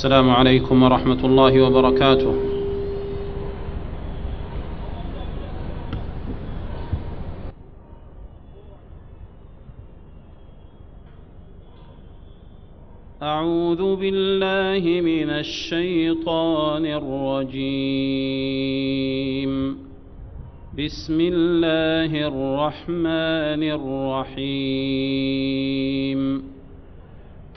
السلام عليكم ورحمة الله وبركاته. أعوذ بالله من الشيطان الرجيم. بسم الله الرحمن الرحيم.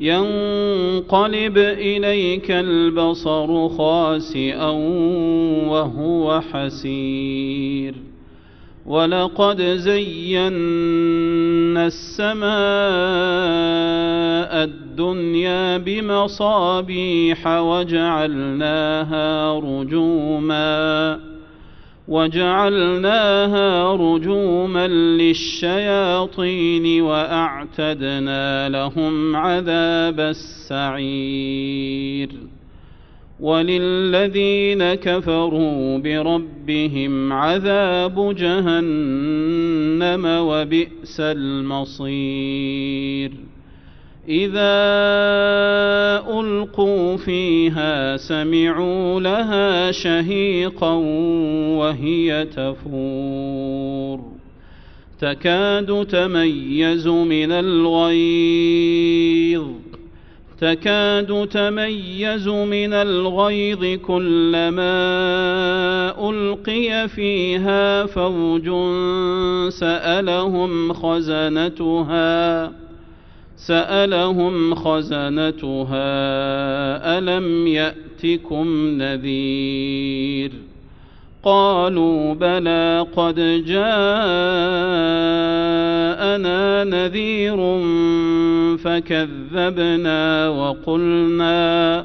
ينقلب إليك البصر خاسئا وهو حسير. ولقد زينا السماء الدنيا بمصابيح وجعلناها رجوما وجعلناها رجوما للشياطين وأعتدنا لهم عذاب السعير. وللذين كفروا بربهم عذاب جهنم وبئس المصير. إذا ألقوا فيها سمعوا لها شهيقا وهي تفور. تكاد تميز من الغيظ. تكاد تميز من الغيظ كلما ألقي فيها فوج سألهم خزنتها. سألهم خزنتها ألم يأتكم نذير؟ قالوا بلى قد جاءنا نذير فكذبنا وقلنا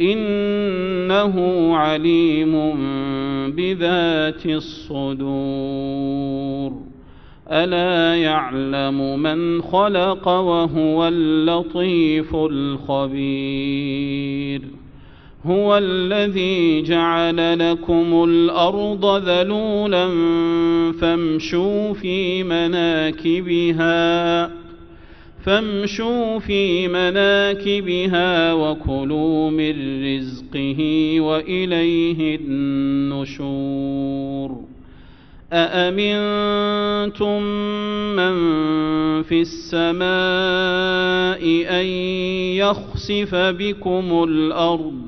إنه عليم بذات الصدور. ألا يعلم من خلق وهو اللطيف الخبير. هو الذي جعل لكم الأرض ذلولا فامشوا في مناكبها. فامشوا في مناكبها وكلوا من رزقه وإليه النشور. أأمنتم من في السماء أن يخسف بكم الأرض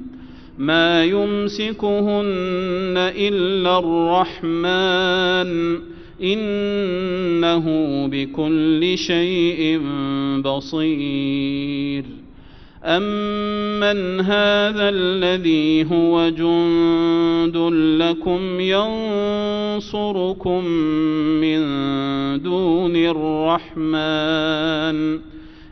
ما يمسكهن إلا الرحمن. إنه بكل شيء بصير. أمن هذا الذي هو جند لكم ينصركم من دون الرحمن.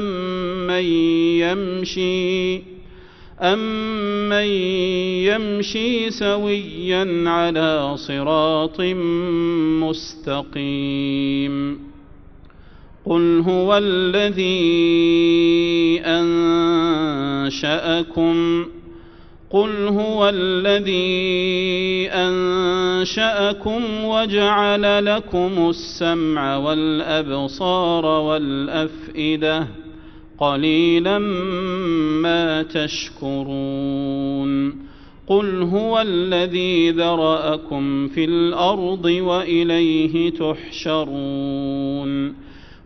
أمن يمشي أمن يمشي سويا على صراط مستقيم. قل هو الذي أنشأكم قل هو الذي أنشأكم وجعل لكم السمع والأبصار والأفئدة قليلا ما تشكرون. قل هو الذي ذرأكم في الأرض وإليه تحشرون.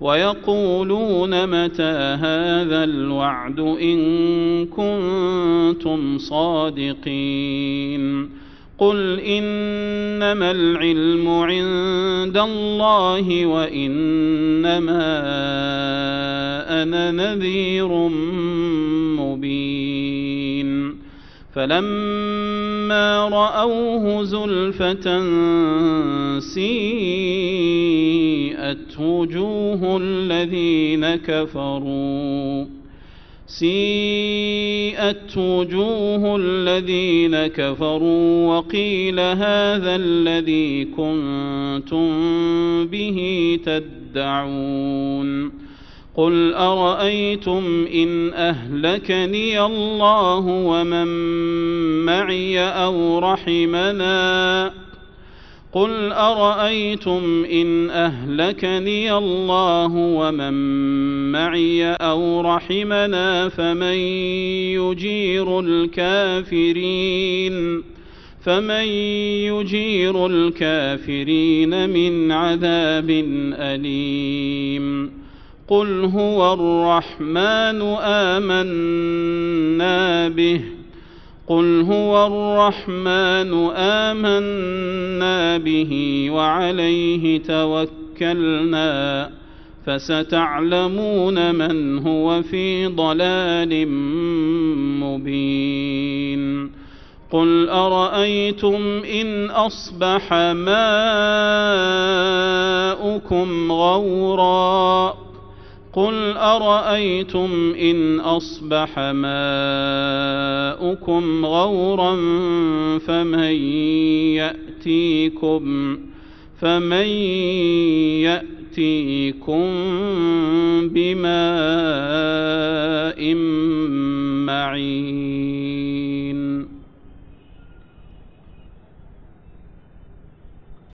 ويقولون متى هذا الوعد إن كنتم صادقين. قل إنما العلم عند الله وإنما أنا نذير مبين. فلما رأوه زلفة سيئت وجوه الذين كفروا. سيئت وجوه الذين كفروا وقيل هذا الذي كنتم به تدعون. قل أرأيتم إن أهلكني الله ومن معي أو رحمنا قل أرأيتم إن أهلكني الله ومن معي أو رحمنا فمن يجير الكافرين فمن يجير الكافرين من عذاب أليم قل هو الرحمن آمنا به قل هو الرحمن آمنا به وعليه توكلنا فستعلمون من هو في ضلال مبين قل أرأيتم إن أصبح ماؤكم غوراً قل ارايتم ان اصبح ماؤكم غورا فمن ياتيكم فمن ياتيكم بماء معين